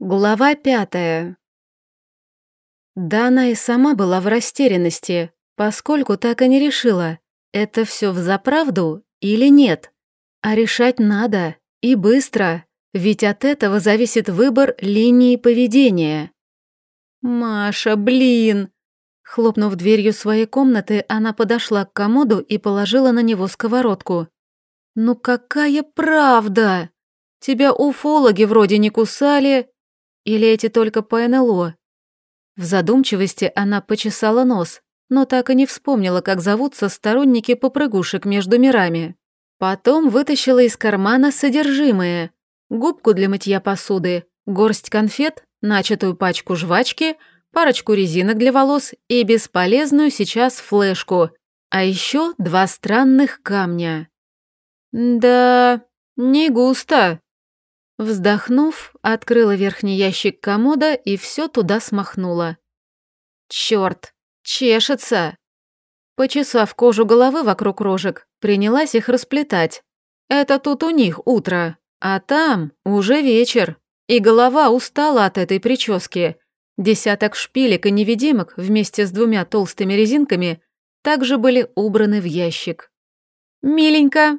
Глава пятая. Дана и сама была в растерянности, поскольку так и не решила, это все взаправду или нет. А решать надо, и быстро, ведь от этого зависит выбор линии поведения. «Маша, блин!» Хлопнув дверью своей комнаты, она подошла к комоду и положила на него сковородку. «Ну какая правда? Тебя уфологи вроде не кусали, или эти только по НЛО? В задумчивости она почесала нос, но так и не вспомнила, как зовутся сторонники попрыгушек между мирами. Потом вытащила из кармана содержимое. Губку для мытья посуды, горсть конфет, начатую пачку жвачки, парочку резинок для волос и бесполезную сейчас флешку, а еще два странных камня. «Да, не густо», Вздохнув, открыла верхний ящик комода и все туда смахнула. Черт, чешется! Почесав кожу головы вокруг рожек, принялась их расплетать. Это тут у них утро, а там уже вечер. И голова устала от этой прически. Десяток шпилек и невидимок вместе с двумя толстыми резинками также были убраны в ящик. «Миленько,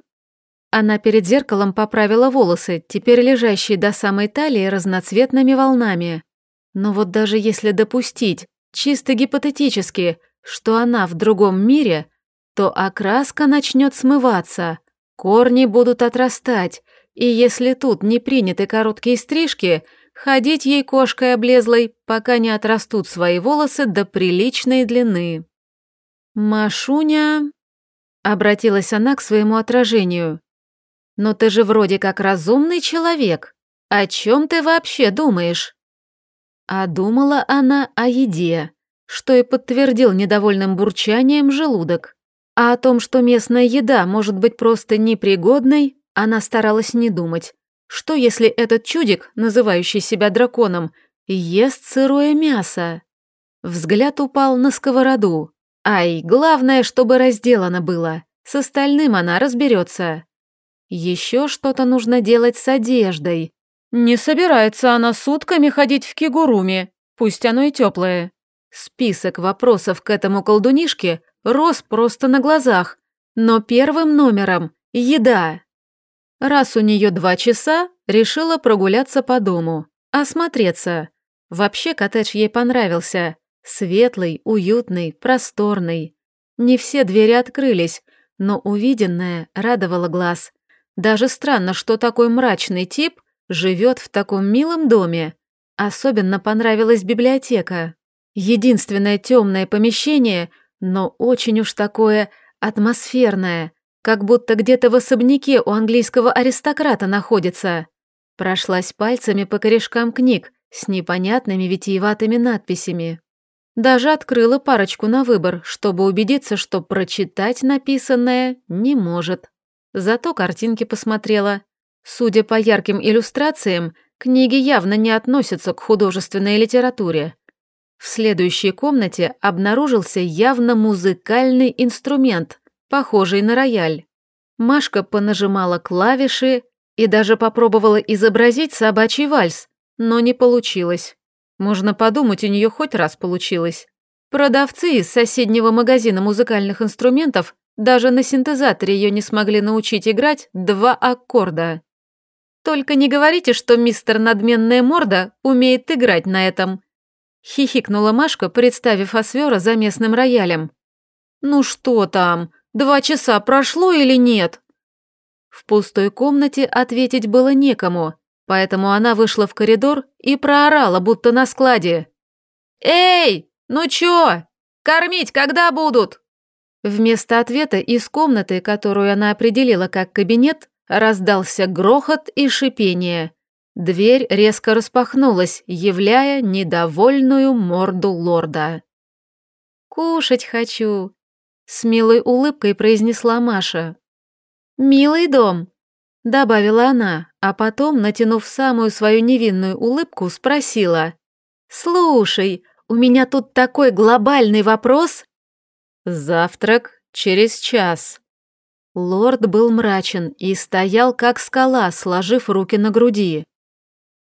она перед зеркалом поправила волосы, теперь лежащие до самой талии разноцветными волнами. Но вот даже если допустить, чисто гипотетически, что она в другом мире, то окраска начнет смываться, корни будут отрастать, и если тут не приняты короткие стрижки, ходить ей кошкой облезлой, пока не отрастут свои волосы до приличной длины. «Машуня...» — обратилась она к своему отражению. «Но ты же вроде как разумный человек. О чем ты вообще думаешь?» А думала она о еде, что и подтвердил недовольным бурчанием желудок. А о том, что местная еда может быть просто непригодной, она старалась не думать. Что если этот чудик, называющий себя драконом, ест сырое мясо? Взгляд упал на сковороду. Ай, главное, чтобы разделано было. С остальным она разберется. Еще что-то нужно делать с одеждой. Не собирается она сутками ходить в кигуруми, пусть оно и теплое. Список вопросов к этому колдунишке рос просто на глазах, но первым номером – еда. Раз у нее два часа, решила прогуляться по дому, осмотреться. Вообще коттедж ей понравился. Светлый, уютный, просторный. Не все двери открылись, но увиденное радовало глаз. Даже странно, что такой мрачный тип живет в таком милом доме. Особенно понравилась библиотека. Единственное темное помещение, но очень уж такое атмосферное, как будто где-то в особняке у английского аристократа находится. Прошлась пальцами по корешкам книг с непонятными витиеватыми надписями. Даже открыла парочку на выбор, чтобы убедиться, что прочитать написанное не может. Зато картинки посмотрела. Судя по ярким иллюстрациям, книги явно не относятся к художественной литературе. В следующей комнате обнаружился явно музыкальный инструмент, похожий на рояль. Машка понажимала клавиши и даже попробовала изобразить собачий вальс, но не получилось. Можно подумать, у нее хоть раз получилось. Продавцы из соседнего магазина музыкальных инструментов даже на синтезаторе ее не смогли научить играть два аккорда. Только не говорите, что мистер Надменная Морда умеет играть на этом. Хихикнула Машка, представив Освера за местным роялем. Ну что там, два часа прошло или нет? В пустой комнате ответить было некому, поэтому она вышла в коридор и проорала, будто на складе. «Эй, ну чё? Кормить когда будут?» Вместо ответа из комнаты, которую она определила как кабинет, раздался грохот и шипение. Дверь резко распахнулась, являя недовольную морду лорда. «Кушать хочу», — с милой улыбкой произнесла Маша. «Милый дом», — добавила она, а потом, натянув самую свою невинную улыбку, спросила. «Слушай, у меня тут такой глобальный вопрос, «Завтрак через час». Лорд был мрачен и стоял как скала, сложив руки на груди.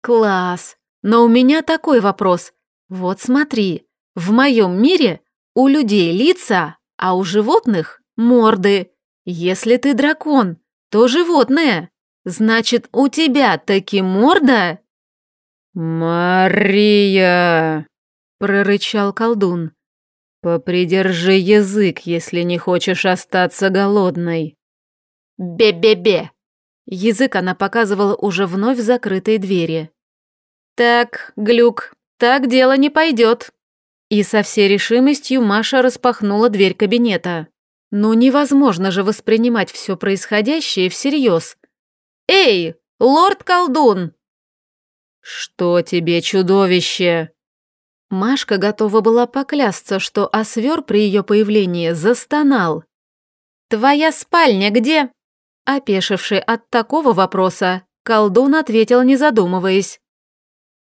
«Класс! Но у меня такой вопрос. Вот смотри, в моем мире у людей лица, а у животных морды. Если ты дракон, то животное. Значит, у тебя таки морда? «Мария!» — прорычал колдун. «Попридержи язык, если не хочешь остаться голодной». «Бе-бе-бе!» Язык она показывала уже вновь закрытые двери. «Так, Глюк, так дело не пойдет». И со всей решимостью Маша распахнула дверь кабинета. Ну невозможно же воспринимать все происходящее всерьез. «Эй, лорд-колдун!» «Что тебе, чудовище?» Машка готова была поклясться, что Освер при ее появлении застонал. «Твоя спальня где?» Опешивший от такого вопроса, колдун ответил, не задумываясь.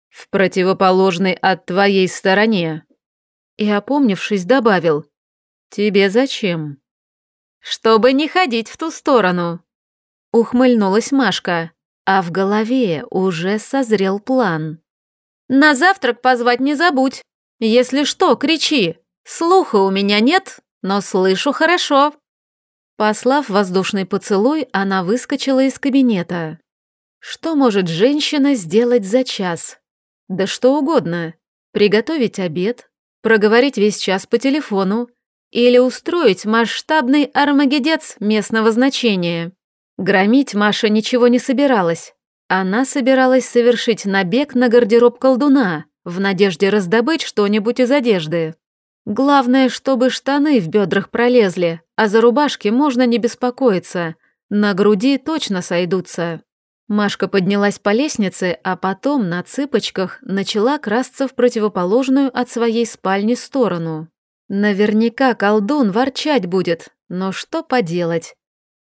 «В противоположной от твоей стороне». И, опомнившись, добавил. «Тебе зачем?» «Чтобы не ходить в ту сторону», — ухмыльнулась Машка а в голове уже созрел план. «На завтрак позвать не забудь. Если что, кричи. Слуха у меня нет, но слышу хорошо». Послав воздушный поцелуй, она выскочила из кабинета. Что может женщина сделать за час? Да что угодно. Приготовить обед, проговорить весь час по телефону или устроить масштабный армагедец местного значения. Громить Маша ничего не собиралась. Она собиралась совершить набег на гардероб колдуна в надежде раздобыть что-нибудь из одежды. Главное, чтобы штаны в бедрах пролезли, а за рубашки можно не беспокоиться. На груди точно сойдутся. Машка поднялась по лестнице, а потом на цыпочках начала красться в противоположную от своей спальни сторону. Наверняка колдун ворчать будет, но что поделать?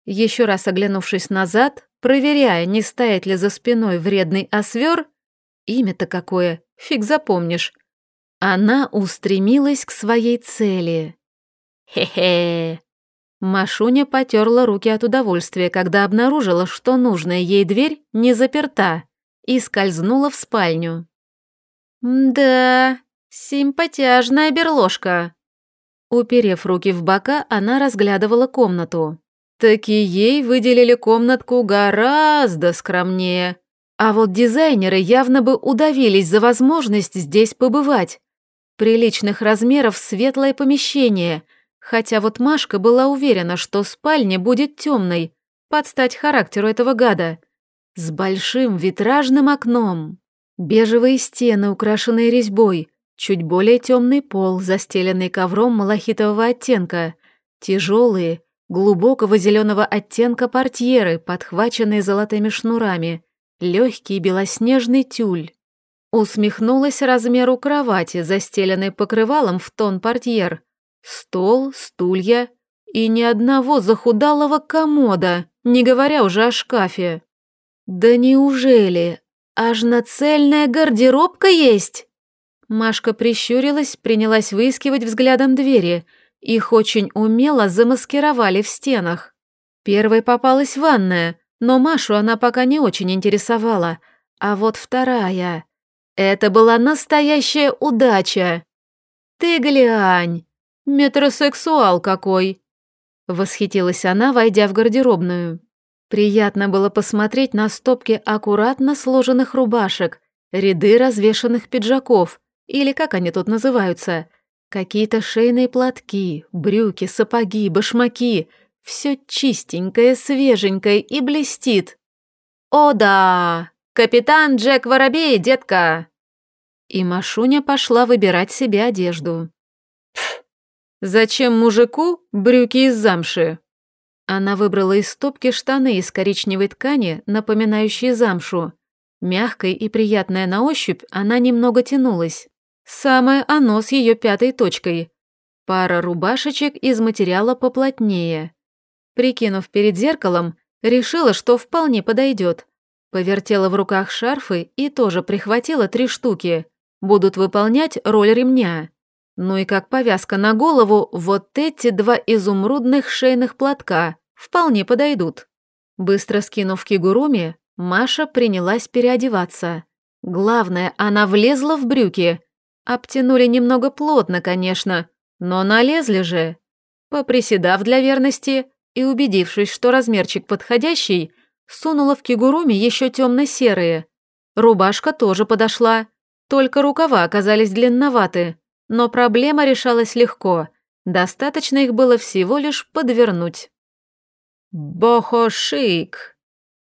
Еще раз оглянувшись назад, проверяя, не стоит ли за спиной вредный освер, имя-то какое, фиг запомнишь, она устремилась к своей цели. Хе-хе. Машуня потерла руки от удовольствия, когда обнаружила, что нужная ей дверь не заперта, и скользнула в спальню. «Да, симпатяжная берложка». Уперев руки в бока, она разглядывала комнату. Таки ей выделили комнатку гораздо скромнее. А вот дизайнеры явно бы удавились за возможность здесь побывать. Приличных размеров светлое помещение, хотя вот Машка была уверена, что спальня будет темной, под стать характеру этого гада. С большим витражным окном. Бежевые стены, украшенные резьбой, чуть более темный пол, застеленный ковром малахитового оттенка, тяжелые, глубокого зеленого оттенка портьеры, подхваченные золотыми шнурами, легкий белоснежный тюль. Усмехнулась размеру кровати, застеленной покрывалом в тон портьер. Стол, стулья и ни одного захудалого комода, не говоря уже о шкафе. Да неужели? Аж нацельная гардеробка есть? Машка прищурилась, принялась выискивать взглядом двери — их очень умело замаскировали в стенах. Первой попалась ванная, но Машу она пока не очень интересовала. А вот вторая... Это была настоящая удача. Ты глянь, метросексуал какой. Восхитилась она, войдя в гардеробную. Приятно было посмотреть на стопки аккуратно сложенных рубашек, ряды развешанных пиджаков, или как они тут называются, Какие-то шейные платки, брюки, сапоги, башмаки. Все чистенькое, свеженькое и блестит. «О да! Капитан Джек Воробей, детка!» И Машуня пошла выбирать себе одежду. «Зачем мужику брюки из замши?» Она выбрала из стопки штаны из коричневой ткани, напоминающие замшу. Мягкой и приятная на ощупь, она немного тянулась. Самое оно с ее пятой точкой. Пара рубашечек из материала поплотнее. Прикинув перед зеркалом, решила, что вполне подойдет. Повертела в руках шарфы и тоже прихватила три штуки. Будут выполнять роль ремня. Ну и как повязка на голову, вот эти два изумрудных шейных платка вполне подойдут. Быстро скинув кигуруми, Маша принялась переодеваться. Главное, она влезла в брюки. Обтянули немного плотно, конечно, но налезли же. Поприседав для верности и убедившись, что размерчик подходящий, сунула в кигуруми еще темно-серые. Рубашка тоже подошла, только рукава оказались длинноваты, но проблема решалась легко, достаточно их было всего лишь подвернуть. «Бохошик!»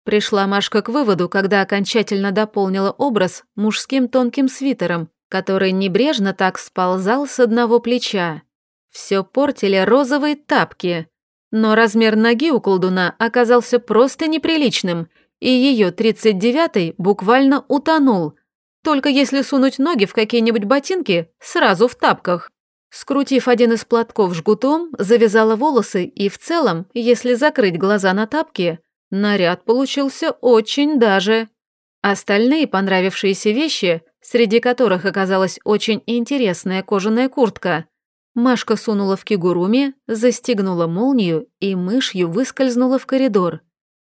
Пришла Машка к выводу, когда окончательно дополнила образ мужским тонким свитером, который небрежно так сползал с одного плеча. Все портили розовые тапки, но размер ноги у колдуна оказался просто неприличным, и ее тридцать девятый буквально утонул, только если сунуть ноги в какие-нибудь ботинки сразу в тапках. Скрутив один из платков жгутом, завязала волосы и в целом, если закрыть глаза на тапки, наряд получился очень даже. Остальные понравившиеся вещи, среди которых оказалась очень интересная кожаная куртка, Машка сунула в кигуруми, застегнула молнию и мышью выскользнула в коридор.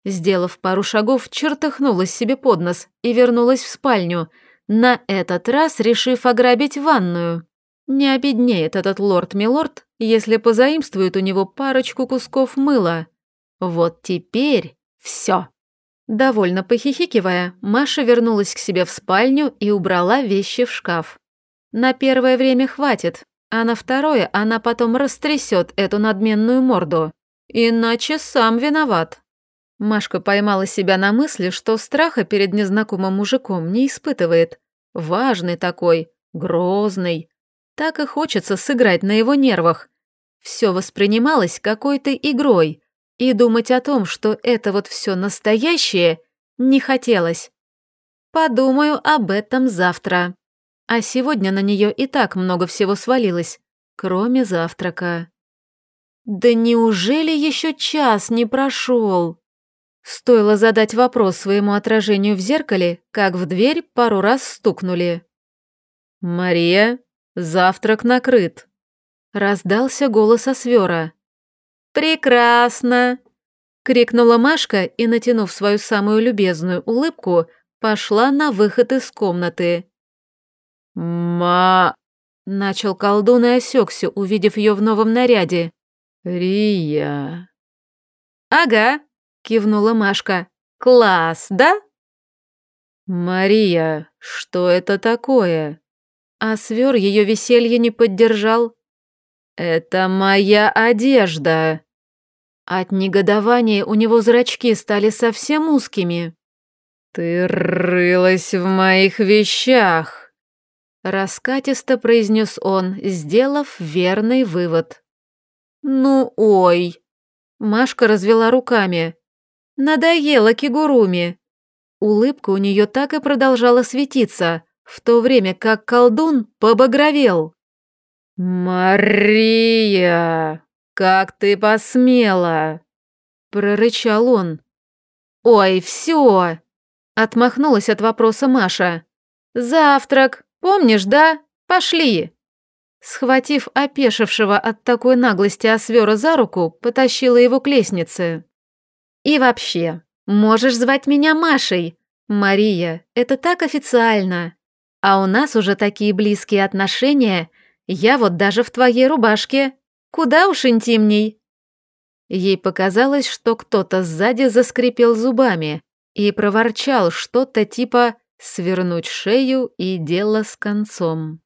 Сделав пару шагов, чертыхнулась себе под нос и вернулась в спальню, на этот раз решив ограбить ванную. Не обеднеет этот лорд-милорд, если позаимствует у него парочку кусков мыла. Вот теперь все. Довольно похихикивая, Маша вернулась к себе в спальню и убрала вещи в шкаф. На первое время хватит, а на второе она потом растрясет эту надменную морду. Иначе сам виноват. Машка поймала себя на мысли, что страха перед незнакомым мужиком не испытывает. Важный такой, грозный, так и хочется сыграть на его нервах. Все воспринималось какой-то игрой, и думать о том, что это вот все настоящее, не хотелось. Подумаю об этом завтра. А сегодня на нее и так много всего свалилось, кроме завтрака. Да неужели еще час не прошел? Стоило задать вопрос своему отражению в зеркале, как в дверь пару раз стукнули. «Мария, «Завтрак накрыт», — раздался голос Освера. «Прекрасно!» — крикнула Машка и, натянув свою самую любезную улыбку, пошла на выход из комнаты. «Ма...» — начал колдун и осекся, увидев ее в новом наряде. «Рия...» «Ага», — кивнула Машка. «Класс, да?» «Мария, что это такое?» а свер ее веселье не поддержал. «Это моя одежда!» От негодования у него зрачки стали совсем узкими. «Ты рылась в моих вещах!» Раскатисто произнес он, сделав верный вывод. «Ну, ой!» Машка развела руками. «Надоело кигуруми!» Улыбка у нее так и продолжала светиться, в то время как колдун побагровел. «Мария, как ты посмела!» — прорычал он. «Ой, все!» — отмахнулась от вопроса Маша. «Завтрак, помнишь, да? Пошли!» Схватив опешившего от такой наглости Освера за руку, потащила его к лестнице. «И вообще, можешь звать меня Машей. Мария, это так официально. А у нас уже такие близкие отношения. Я вот даже в твоей рубашке. Куда уж интимней». Ей показалось, что кто-то сзади заскрипел зубами и проворчал что-то типа «свернуть шею и дело с концом».